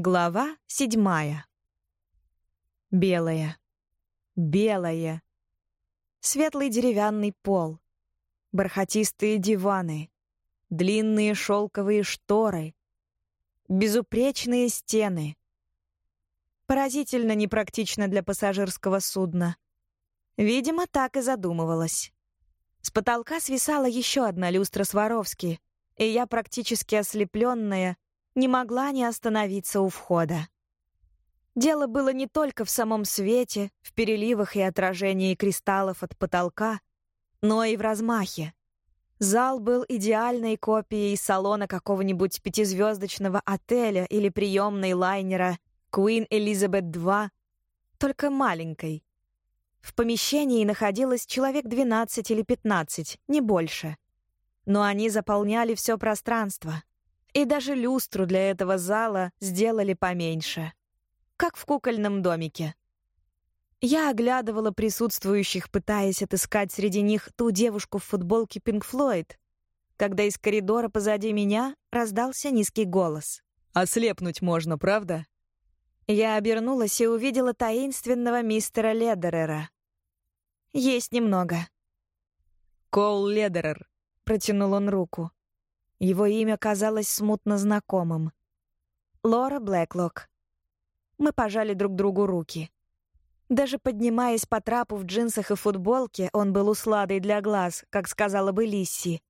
Глава седьмая. Белая. Белая. Светлый деревянный пол. Бархатистые диваны. Длинные шелковые шторы. Безупречные стены. Поразительно непрактично для пассажирского судна. Видимо, так и задумывалась. С потолка свисала еще одна люстра Сваровски, и я, практически ослепленная, не могла не остановиться у входа. Дело было не только в самом свете, в переливах и отражении кристаллов от потолка, но и в размахе. Зал был идеальной копией салона какого-нибудь пятизвездочного отеля или приемной лайнера Queen Elizabeth II, только маленькой. В помещении находилось человек 12 или 15, не больше. Но они заполняли все пространство. И даже люстру для этого зала сделали поменьше. Как в кукольном домике. Я оглядывала присутствующих, пытаясь отыскать среди них ту девушку в футболке Pink Floyd, когда из коридора позади меня раздался низкий голос. «Ослепнуть можно, правда?» Я обернулась и увидела таинственного мистера Ледерера. «Есть немного». «Коул Ледерер», — протянул он руку. Его имя казалось смутно знакомым. Лора Блэклок. Мы пожали друг другу руки. Даже поднимаясь по трапу в джинсах и футболке, он был усладой для глаз, как сказала бы Лисси.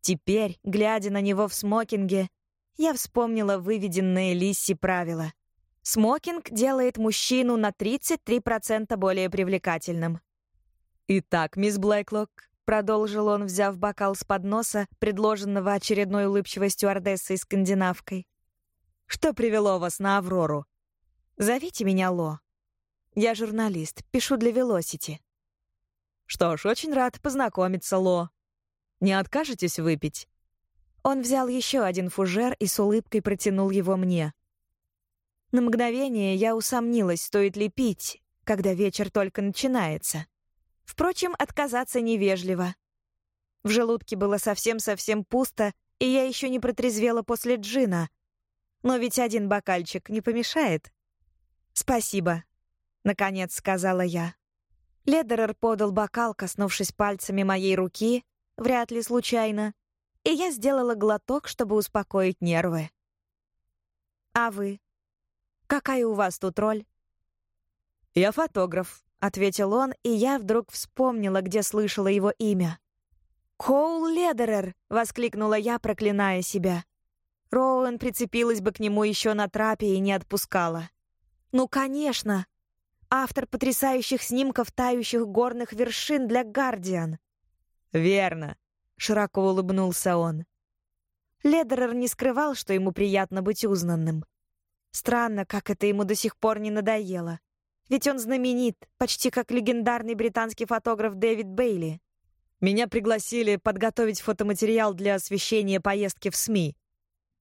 Теперь, глядя на него в смокинге, я вспомнила выведенные Лисси правила. Смокинг делает мужчину на 33% более привлекательным. «Итак, мисс Блэклок, — продолжил он, взяв бокал с подноса, предложенного очередной улыбчивой стюардессой скандинавкой. «Что привело вас на Аврору?» «Зовите меня Ло. Я журналист, пишу для Велосити». «Что ж, очень рад познакомиться, Ло. Не откажетесь выпить?» Он взял еще один фужер и с улыбкой протянул его мне. На мгновение я усомнилась, стоит ли пить, когда вечер только начинается. Впрочем, отказаться невежливо. В желудке было совсем-совсем пусто, и я еще не протрезвела после джина. Но ведь один бокальчик не помешает. «Спасибо», — наконец сказала я. Ледерер подал бокал, коснувшись пальцами моей руки, вряд ли случайно, и я сделала глоток, чтобы успокоить нервы. «А вы? Какая у вас тут роль?» «Я фотограф», ответил он, и я вдруг вспомнила, где слышала его имя. «Коул Ледерер!» — воскликнула я, проклиная себя. Роуэн прицепилась бы к нему еще на трапе и не отпускала. «Ну, конечно! Автор потрясающих снимков тающих горных вершин для «Гардиан». «Верно», — широко улыбнулся он. Ледерер не скрывал, что ему приятно быть узнанным. Странно, как это ему до сих пор не надоело. Ведь он знаменит, почти как легендарный британский фотограф Дэвид Бейли. Меня пригласили подготовить фотоматериал для освещения поездки в СМИ.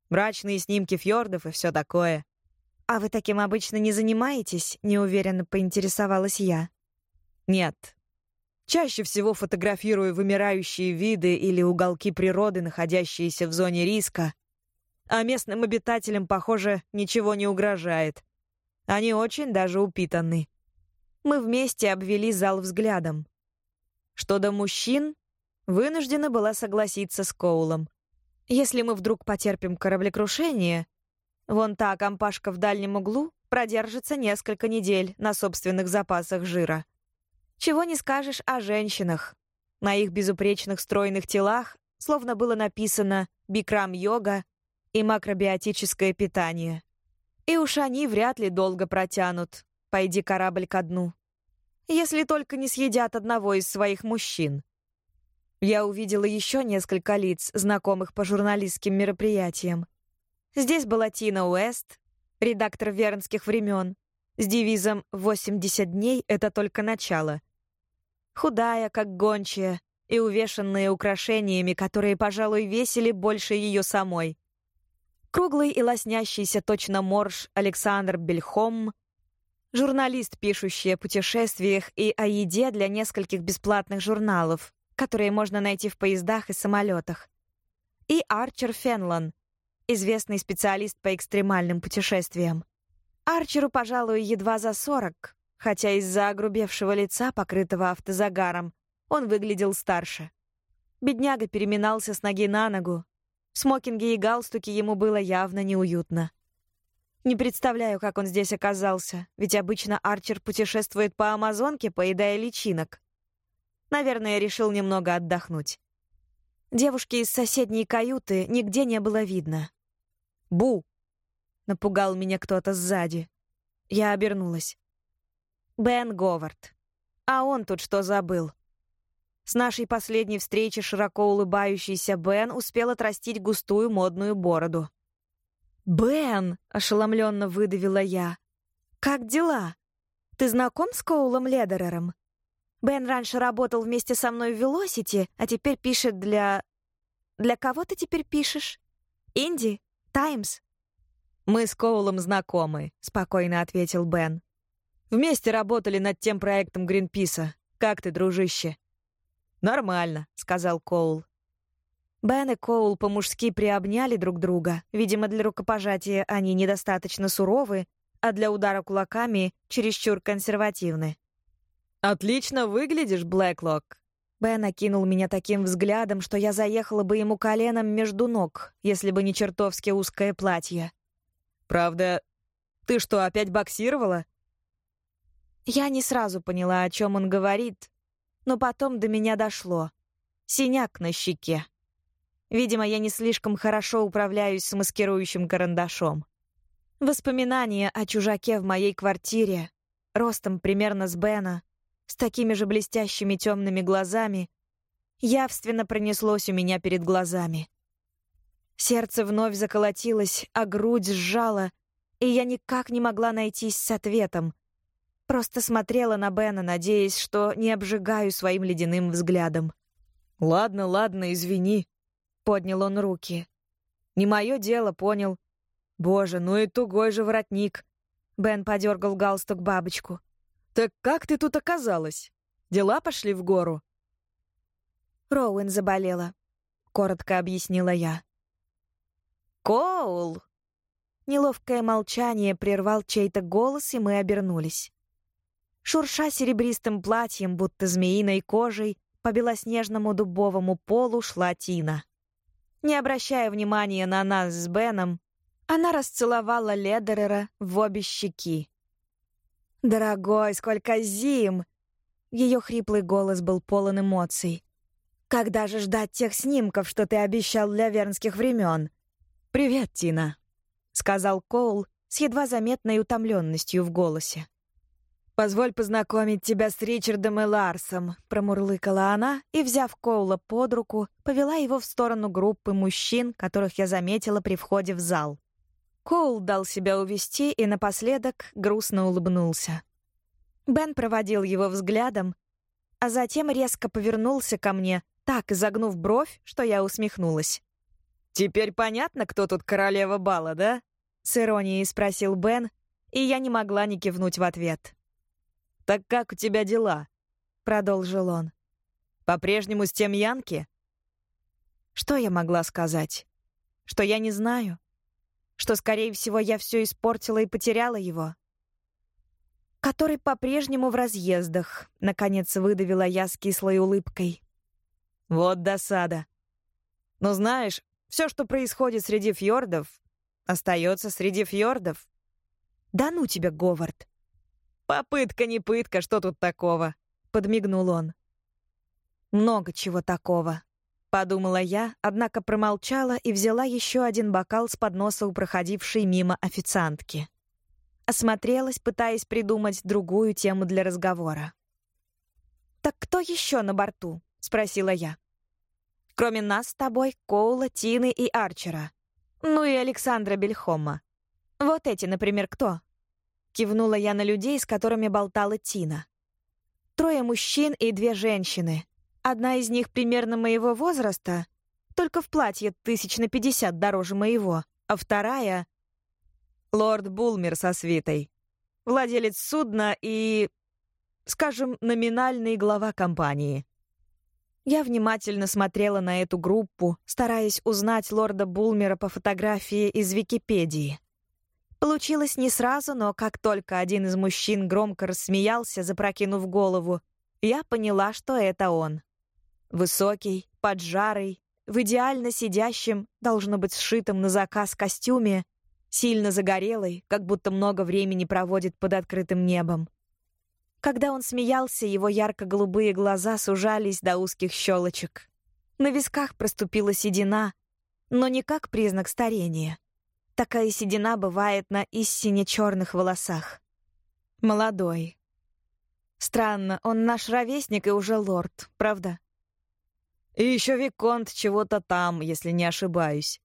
Мрачные снимки фьордов и все такое. «А вы таким обычно не занимаетесь?» — неуверенно поинтересовалась я. «Нет. Чаще всего фотографирую вымирающие виды или уголки природы, находящиеся в зоне риска. А местным обитателям, похоже, ничего не угрожает. Они очень даже упитаны. Мы вместе обвели зал взглядом. Что до мужчин, вынуждена была согласиться с Коулом. Если мы вдруг потерпим кораблекрушение, вон та компашка в дальнем углу продержится несколько недель на собственных запасах жира. Чего не скажешь о женщинах. На их безупречных стройных телах словно было написано «бикрам-йога» и «макробиотическое питание». И уж они вряд ли долго протянут. Пойди корабль ко дну. Если только не съедят одного из своих мужчин. Я увидела еще несколько лиц, знакомых по журналистским мероприятиям. Здесь была Тина Уэст, редактор «Вернских времен», с девизом «80 дней — это только начало». Худая, как гончая, и увешанная украшениями, которые, пожалуй, весили больше ее самой. Круглый и лоснящийся точно морж Александр Бельхом, журналист, пишущий о путешествиях и о еде для нескольких бесплатных журналов, которые можно найти в поездах и самолетах. И Арчер Фенлон, известный специалист по экстремальным путешествиям. Арчеру, пожалуй, едва за сорок, хотя из-за огрубевшего лица, покрытого автозагаром, он выглядел старше. Бедняга переминался с ноги на ногу. В смокинге и галстуке ему было явно неуютно. Не представляю, как он здесь оказался, ведь обычно Арчер путешествует по Амазонке, поедая личинок. Наверное, решил немного отдохнуть. Девушки из соседней каюты нигде не было видно. «Бу!» — напугал меня кто-то сзади. Я обернулась. Бен Говард. А он тут что забыл? С нашей последней встречи широко улыбающийся Бен успел отрастить густую модную бороду. «Бен!» — ошеломленно выдавила я. «Как дела? Ты знаком с Коулом Ледерером? Бен раньше работал вместе со мной в Велосити, а теперь пишет для... Для кого ты теперь пишешь? Инди? Таймс?» «Мы с Коулом знакомы», — спокойно ответил Бен. «Вместе работали над тем проектом Гринписа. Как ты, дружище?» «Нормально», — сказал Коул. Бен и Коул по-мужски приобняли друг друга. Видимо, для рукопожатия они недостаточно суровы, а для удара кулаками чересчур консервативны. «Отлично выглядишь, Блэклок!» Бен окинул меня таким взглядом, что я заехала бы ему коленом между ног, если бы не чертовски узкое платье. «Правда, ты что, опять боксировала?» Я не сразу поняла, о чем он говорит, но потом до меня дошло. Синяк на щеке. Видимо, я не слишком хорошо управляюсь с маскирующим карандашом. Воспоминания о чужаке в моей квартире, ростом примерно с Бена, с такими же блестящими темными глазами, явственно пронеслось у меня перед глазами. Сердце вновь заколотилось, а грудь сжала, и я никак не могла найтись с ответом. Просто смотрела на Бена, надеясь, что не обжигаю своим ледяным взглядом. «Ладно, ладно, извини», Поднял он руки. «Не мое дело, понял». «Боже, ну и тугой же воротник». Бен подергал галстук бабочку. «Так как ты тут оказалась? Дела пошли в гору?» Роуэн заболела, — коротко объяснила я. «Коул!» Неловкое молчание прервал чей-то голос, и мы обернулись. Шурша серебристым платьем, будто змеиной кожей, по белоснежному дубовому полу шла Тина. Не обращая внимания на нас с Беном, она расцеловала Ледерера в обе щеки. «Дорогой, сколько зим!» Ее хриплый голос был полон эмоций. «Когда же ждать тех снимков, что ты обещал для вернских времен?» «Привет, Тина», — сказал Коул с едва заметной утомленностью в голосе. «Позволь познакомить тебя с Ричардом и Ларсом», — промурлыкала она и, взяв Коула под руку, повела его в сторону группы мужчин, которых я заметила при входе в зал. Коул дал себя увести и напоследок грустно улыбнулся. Бен проводил его взглядом, а затем резко повернулся ко мне, так изогнув бровь, что я усмехнулась. «Теперь понятно, кто тут королева бала, да?» — с иронией спросил Бен, и я не могла не кивнуть в ответ. «Так как у тебя дела?» — продолжил он. «По-прежнему с тем Янки?» Что я могла сказать? Что я не знаю? Что, скорее всего, я все испортила и потеряла его? Который по-прежнему в разъездах, наконец выдавила я с кислой улыбкой. Вот досада. Но знаешь, все, что происходит среди фьордов, остается среди фьордов. Да ну тебя, Говард. «Попытка не пытка, что тут такого?» — подмигнул он. «Много чего такого», — подумала я, однако промолчала и взяла еще один бокал с подноса у проходившей мимо официантки. Осмотрелась, пытаясь придумать другую тему для разговора. «Так кто еще на борту?» — спросила я. «Кроме нас с тобой, Коула, Тины и Арчера. Ну и Александра Бельхома. Вот эти, например, кто?» Кивнула я на людей, с которыми болтала Тина. Трое мужчин и две женщины. Одна из них примерно моего возраста, только в платье тысяч на пятьдесят дороже моего, а вторая — лорд Булмер со свитой. Владелец судна и, скажем, номинальный глава компании. Я внимательно смотрела на эту группу, стараясь узнать лорда Булмера по фотографии из Википедии. Получилось не сразу, но как только один из мужчин громко рассмеялся, запрокинув голову, я поняла, что это он. Высокий, поджарый, в идеально сидящем, должно быть сшитом на заказ костюме, сильно загорелый, как будто много времени проводит под открытым небом. Когда он смеялся, его ярко-голубые глаза сужались до узких щелочек. На висках проступила седина, но не как признак старения. Такая седина бывает на истине черных волосах. Молодой. Странно, он наш ровесник и уже лорд, правда? И еще Виконт чего-то там, если не ошибаюсь.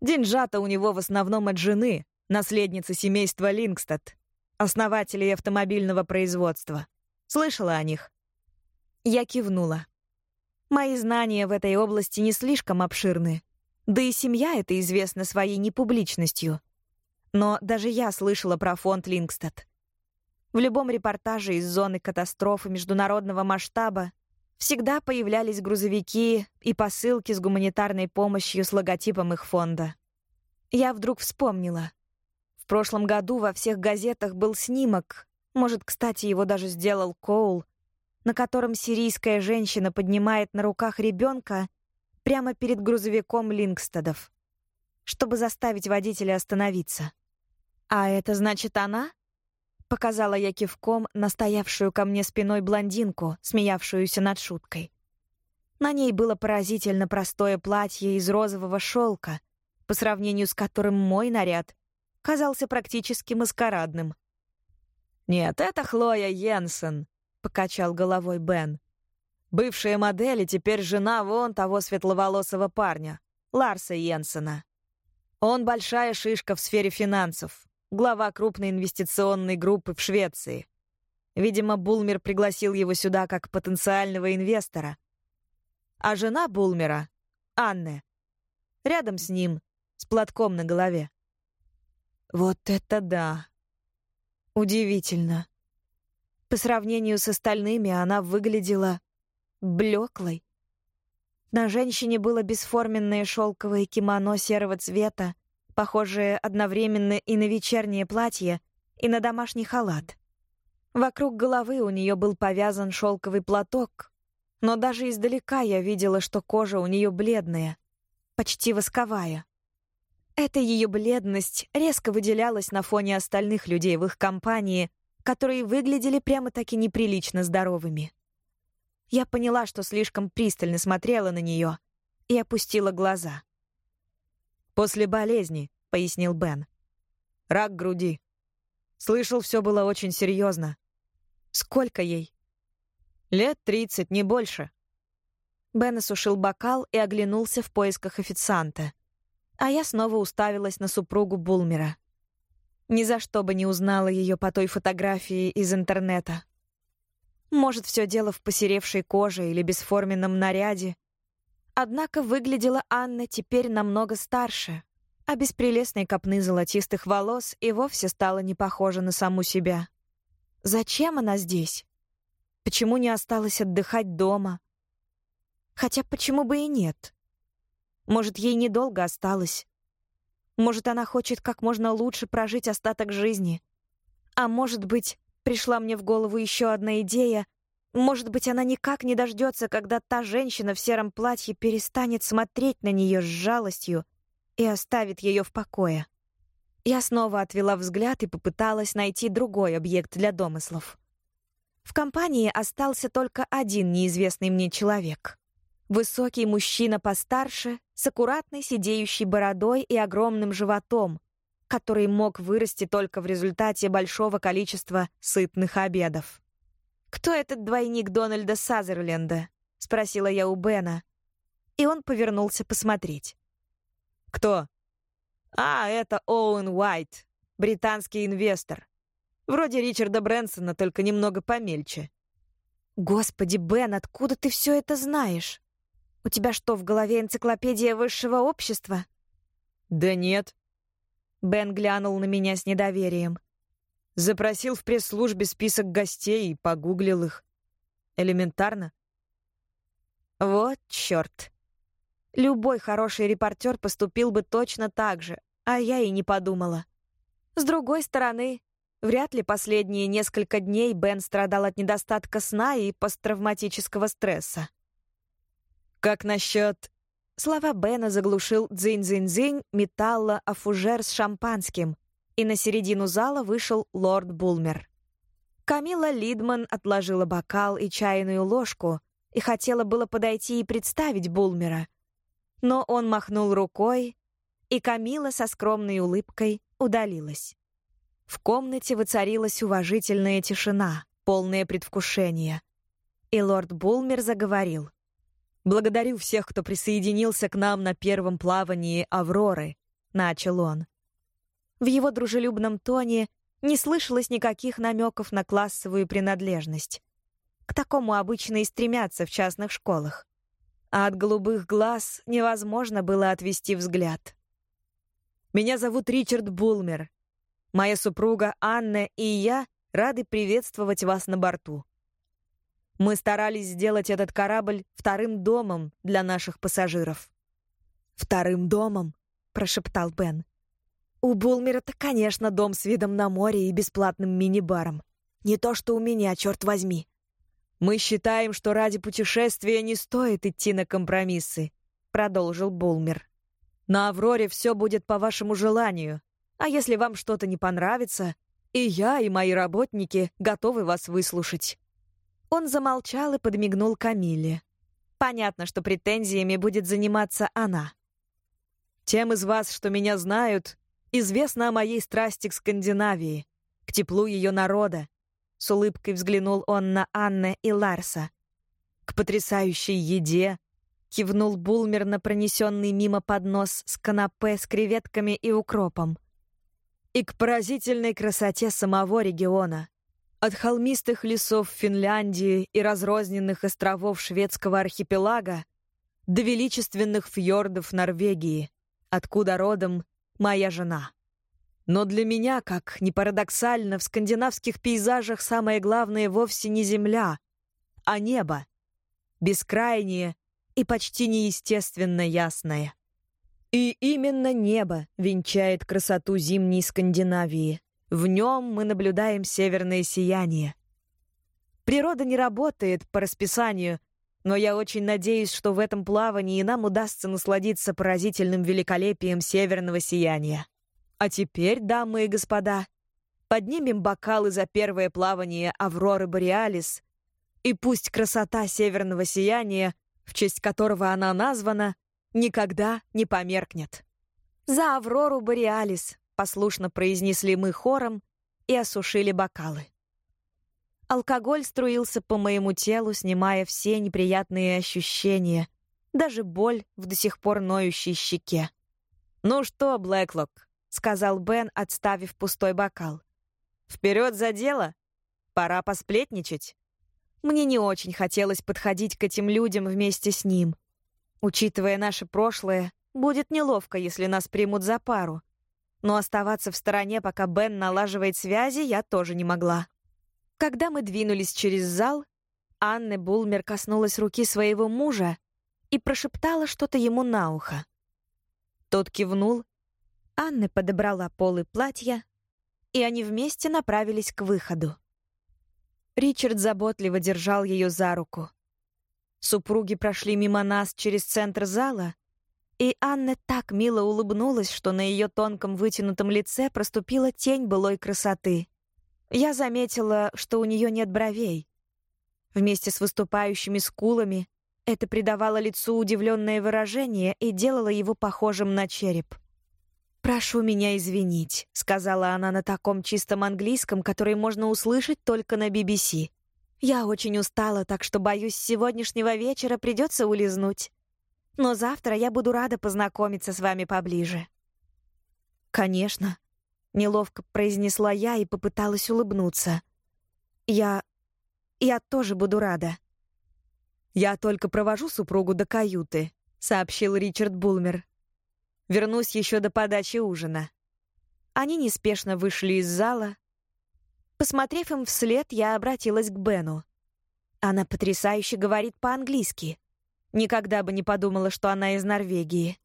Деньжата у него в основном от жены, наследницы семейства Лингстад основателей автомобильного производства. Слышала о них?» Я кивнула. Мои знания в этой области не слишком обширны. Да и семья эта известна своей непубличностью. Но даже я слышала про фонд Лингстад. В любом репортаже из зоны катастрофы международного масштаба всегда появлялись грузовики и посылки с гуманитарной помощью с логотипом их фонда. Я вдруг вспомнила прошлом году во всех газетах был снимок, может, кстати, его даже сделал Коул, на котором сирийская женщина поднимает на руках ребенка прямо перед грузовиком Лингстедов, чтобы заставить водителя остановиться. «А это значит она?» — показала я кивком настоявшую ко мне спиной блондинку, смеявшуюся над шуткой. На ней было поразительно простое платье из розового шелка, по сравнению с которым мой наряд казался практически маскарадным. «Нет, это Хлоя Йенсен», — покачал головой Бен. «Бывшая модель и теперь жена вон того светловолосого парня, Ларса Йенсена. Он большая шишка в сфере финансов, глава крупной инвестиционной группы в Швеции. Видимо, Булмер пригласил его сюда как потенциального инвестора. А жена Булмера, Анне, рядом с ним, с платком на голове. Вот это да! Удивительно. По сравнению с остальными она выглядела блеклой. На женщине было бесформенное шелковое кимоно серого цвета, похожее одновременно и на вечернее платье, и на домашний халат. Вокруг головы у нее был повязан шелковый платок, но даже издалека я видела, что кожа у нее бледная, почти восковая. Эта ее бледность резко выделялась на фоне остальных людей в их компании, которые выглядели прямо-таки неприлично здоровыми. Я поняла, что слишком пристально смотрела на нее, и опустила глаза. «После болезни», — пояснил Бен. «Рак груди. Слышал, все было очень серьезно. Сколько ей?» «Лет тридцать, не больше». Бен осушил бокал и оглянулся в поисках официанта а я снова уставилась на супругу Булмера. Ни за что бы не узнала ее по той фотографии из интернета. Может, все дело в посеревшей коже или бесформенном наряде. Однако выглядела Анна теперь намного старше, а без прелестной копны золотистых волос и вовсе стала не похожа на саму себя. Зачем она здесь? Почему не осталась отдыхать дома? Хотя почему бы и нет? Может, ей недолго осталось. Может, она хочет как можно лучше прожить остаток жизни. А может быть, пришла мне в голову еще одна идея. Может быть, она никак не дождется, когда та женщина в сером платье перестанет смотреть на нее с жалостью и оставит ее в покое. Я снова отвела взгляд и попыталась найти другой объект для домыслов. В компании остался только один неизвестный мне человек. Высокий мужчина постарше, с аккуратной сидеющей бородой и огромным животом, который мог вырасти только в результате большого количества сытных обедов. «Кто этот двойник Дональда Сазерленда?» — спросила я у Бена. И он повернулся посмотреть. «Кто?» «А, это Оуэн Уайт, британский инвестор. Вроде Ричарда Брэнсона, только немного помельче». «Господи, Бен, откуда ты все это знаешь?» У тебя что, в голове энциклопедия высшего общества? Да нет. Бен глянул на меня с недоверием. Запросил в пресс-службе список гостей и погуглил их. Элементарно. Вот чёрт. Любой хороший репортер поступил бы точно так же, а я и не подумала. С другой стороны, вряд ли последние несколько дней Бен страдал от недостатка сна и посттравматического стресса. «Как насчет...» Слова Бена заглушил дзынь-дзынь-дзынь металла о фужер с шампанским, и на середину зала вышел лорд Булмер. Камила Лидман отложила бокал и чайную ложку и хотела было подойти и представить Булмера. Но он махнул рукой, и Камила со скромной улыбкой удалилась. В комнате воцарилась уважительная тишина, полное предвкушение. И лорд Булмер заговорил. «Благодарю всех, кто присоединился к нам на первом плавании «Авроры», — начал он. В его дружелюбном тоне не слышалось никаких намеков на классовую принадлежность. К такому обычно и стремятся в частных школах. А от голубых глаз невозможно было отвести взгляд. «Меня зовут Ричард Булмер. Моя супруга Анна и я рады приветствовать вас на борту. Мы старались сделать этот корабль вторым домом для наших пассажиров». «Вторым домом?» — прошептал Бен. У Булмера-то, конечно, дом с видом на море и бесплатным мини-баром. Не то что у меня, черт возьми. «Мы считаем, что ради путешествия не стоит идти на компромиссы», — продолжил Булмер. «На «Авроре» все будет по вашему желанию, а если вам что-то не понравится, и я, и мои работники готовы вас выслушать». Он замолчал и подмигнул Камиле. Понятно, что претензиями будет заниматься она. «Тем из вас, что меня знают, Известно о моей страсти к Скандинавии, к теплу ее народа. С улыбкой взглянул он на Анне и Ларса. К потрясающей еде. Кивнул Булмер на пронесенный мимо поднос с канапе с креветками и укропом. И к поразительной красоте самого региона. От холмистых лесов Финляндии и разрозненных островов шведского архипелага до величественных фьордов Норвегии, откуда родом моя жена. Но для меня, как ни парадоксально, в скандинавских пейзажах самое главное вовсе не земля, а небо. Бескрайнее и почти неестественно ясное. И именно небо венчает красоту зимней Скандинавии. В нем мы наблюдаем северное сияние. Природа не работает по расписанию, но я очень надеюсь, что в этом плавании нам удастся насладиться поразительным великолепием северного сияния. А теперь, дамы и господа, поднимем бокалы за первое плавание Авроры Бореалис, и пусть красота северного сияния, в честь которого она названа, никогда не померкнет. «За Аврору Бореалис», — послушно произнесли мы хором и осушили бокалы. Алкоголь струился по моему телу, снимая все неприятные ощущения, даже боль в до сих пор ноющей щеке. «Ну что, Блэклок», — сказал Бен, отставив пустой бокал. «Вперед за дело! Пора посплетничать!» Мне не очень хотелось подходить к этим людям вместе с ним. Учитывая наше прошлое, будет неловко, если нас примут за пару. Но оставаться в стороне, пока Бен налаживает связи, я тоже не могла. Когда мы двинулись через зал, Анне Булмер коснулась руки своего мужа и прошептала что-то ему на ухо. Тот кивнул, Анна подобрала полы платья, и они вместе направились к выходу. Ричард заботливо держал ее за руку. Супруги прошли мимо нас через центр зала, и Анна так мило улыбнулась, что на ее тонком вытянутом лице проступила тень былой красоты. Я заметила, что у нее нет бровей. Вместе с выступающими скулами это придавало лицу удивленное выражение и делало его похожим на череп. «Прошу меня извинить», — сказала она на таком чистом английском, который можно услышать только на BBC. «Я очень устала, так что, боюсь, с сегодняшнего вечера придется улизнуть. Но завтра я буду рада познакомиться с вами поближе». «Конечно», Неловко произнесла я и попыталась улыбнуться. Я... я тоже буду рада. «Я только провожу супругу до каюты», — сообщил Ричард Булмер. «Вернусь еще до подачи ужина». Они неспешно вышли из зала. Посмотрев им вслед, я обратилась к Бену. Она потрясающе говорит по-английски. Никогда бы не подумала, что она из Норвегии.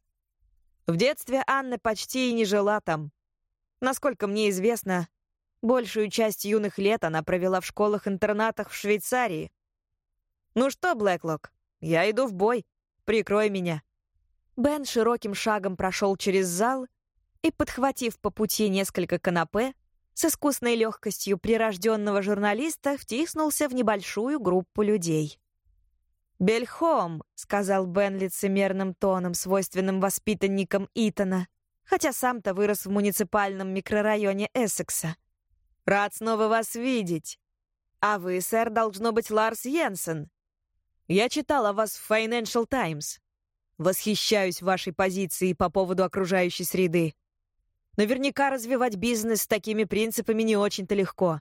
В детстве Анна почти и не жила там. Насколько мне известно, большую часть юных лет она провела в школах-интернатах в Швейцарии. «Ну что, Блэклок, я иду в бой. Прикрой меня». Бен широким шагом прошел через зал и, подхватив по пути несколько канапе, с искусной легкостью прирожденного журналиста втиснулся в небольшую группу людей. «Бельхом», — сказал Бен лицемерным тоном, свойственным воспитанникам Итана, хотя сам-то вырос в муниципальном микрорайоне Эссекса. «Рад снова вас видеть. А вы, сэр, должно быть Ларс Йенсен. Я читал о вас в Financial Times. Восхищаюсь вашей позицией по поводу окружающей среды. Наверняка развивать бизнес с такими принципами не очень-то легко.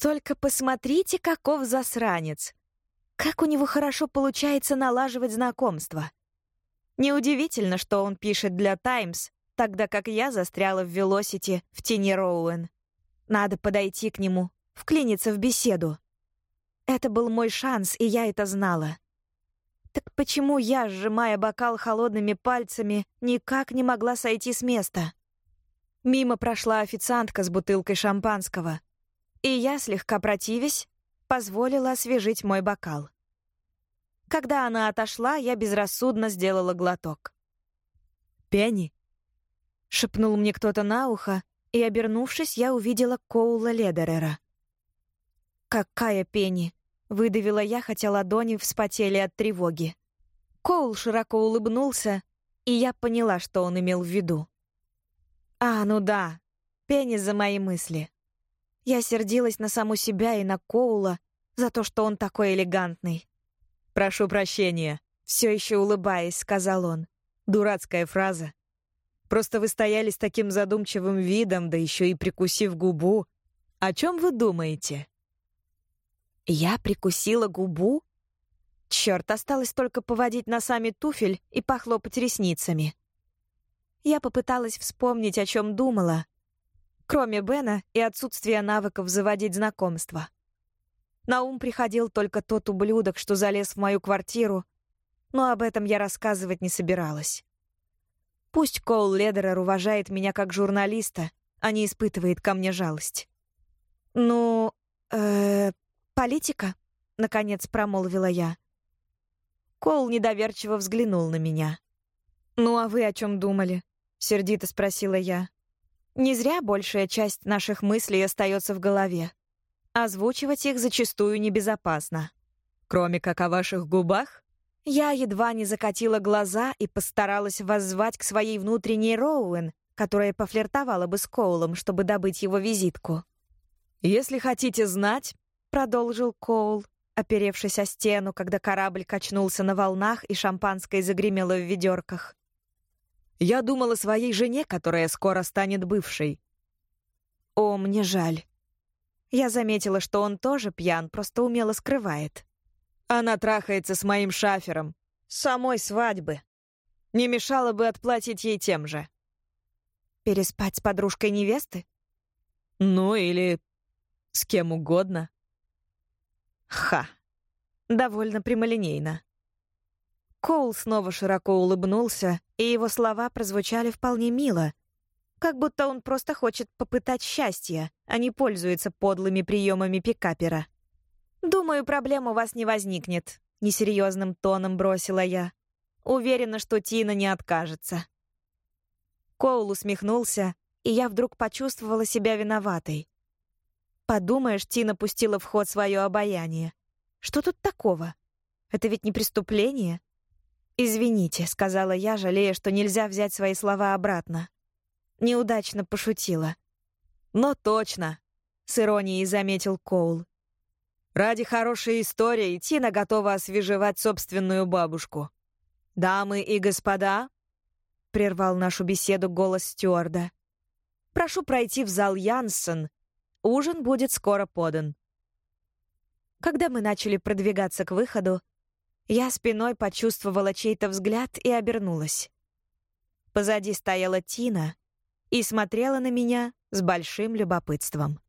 Только посмотрите, каков засранец. Как у него хорошо получается налаживать знакомства. Неудивительно, что он пишет для «Таймс», тогда как я застряла в «Велосити» в тени Роуэн. Надо подойти к нему, вклиниться в беседу. Это был мой шанс, и я это знала. Так почему я, сжимая бокал холодными пальцами, никак не могла сойти с места? Мимо прошла официантка с бутылкой шампанского, и я, слегка противясь, позволила освежить мой бокал. Когда она отошла, я безрассудно сделала глоток. «Пенни?» — шепнул мне кто-то на ухо, и, обернувшись, я увидела Коула Ледерера. «Какая Пенни!» — выдавила я, хотя ладони вспотели от тревоги. Коул широко улыбнулся, и я поняла, что он имел в виду. А, ну да, Пенни за мои мысли. Я сердилась на саму себя и на Коула за то, что он такой элегантный. «Прошу прощения», — все еще улыбаясь, сказал он. Дурацкая фраза. Просто вы стояли с таким задумчивым видом, да еще и прикусив губу. О чем вы думаете? Я прикусила губу? Черт, осталось только поводить носами туфель и похлопать ресницами. Я попыталась вспомнить, о чем думала, кроме Бена и отсутствия навыков заводить знакомства. На ум приходил только тот ублюдок, что залез в мою квартиру, но об этом я рассказывать не собиралась. Пусть Коул Ледерер уважает меня как журналиста, а не испытывает ко мне жалость. «Ну, э, политика?» — наконец промолвила я. Коул недоверчиво взглянул на меня. «Ну а вы о чем думали?» — сердито спросила я. «Не зря большая часть наших мыслей остается в голове. Озвучивать их зачастую небезопасно». «Кроме как о ваших губах?» Я едва не закатила глаза и постаралась воззвать к своей внутренней Роуэн, которая пофлиртовала бы с Коулом, чтобы добыть его визитку. «Если хотите знать», — продолжил Коул, оперевшись о стену, когда корабль качнулся на волнах и шампанское загремело в ведерках. Я думал о своей жене, которая скоро станет бывшей. О, мне жаль. Я заметила, что он тоже пьян, просто умело скрывает. Она трахается с моим шафером. Самой свадьбы. Не мешало бы отплатить ей тем же. Переспать с подружкой невесты? Ну, или с кем угодно. Ха. Довольно прямолинейно. Коул снова широко улыбнулся, и его слова прозвучали вполне мило, как будто он просто хочет попытать счастье, а не пользуется подлыми приемами пикапера. «Думаю, проблем у вас не возникнет», — несерьезным тоном бросила я. «Уверена, что Тина не откажется». Коул усмехнулся, и я вдруг почувствовала себя виноватой. Подумаешь, Тина пустила в ход свое обаяние. Что тут такого? Это ведь не преступление. «Извините», — сказала я, жалея, что нельзя взять свои слова обратно. Неудачно пошутила. «Но точно», — с иронией заметил Коул. «Ради хорошей истории Тина готова освежевать собственную бабушку. Дамы и господа», — прервал нашу беседу голос стюарда, «прошу пройти в зал Янсен. Ужин будет скоро подан». Когда мы начали продвигаться к выходу, я спиной почувствовала чей-то взгляд и обернулась. Позади стояла Тина и смотрела на меня с большим любопытством.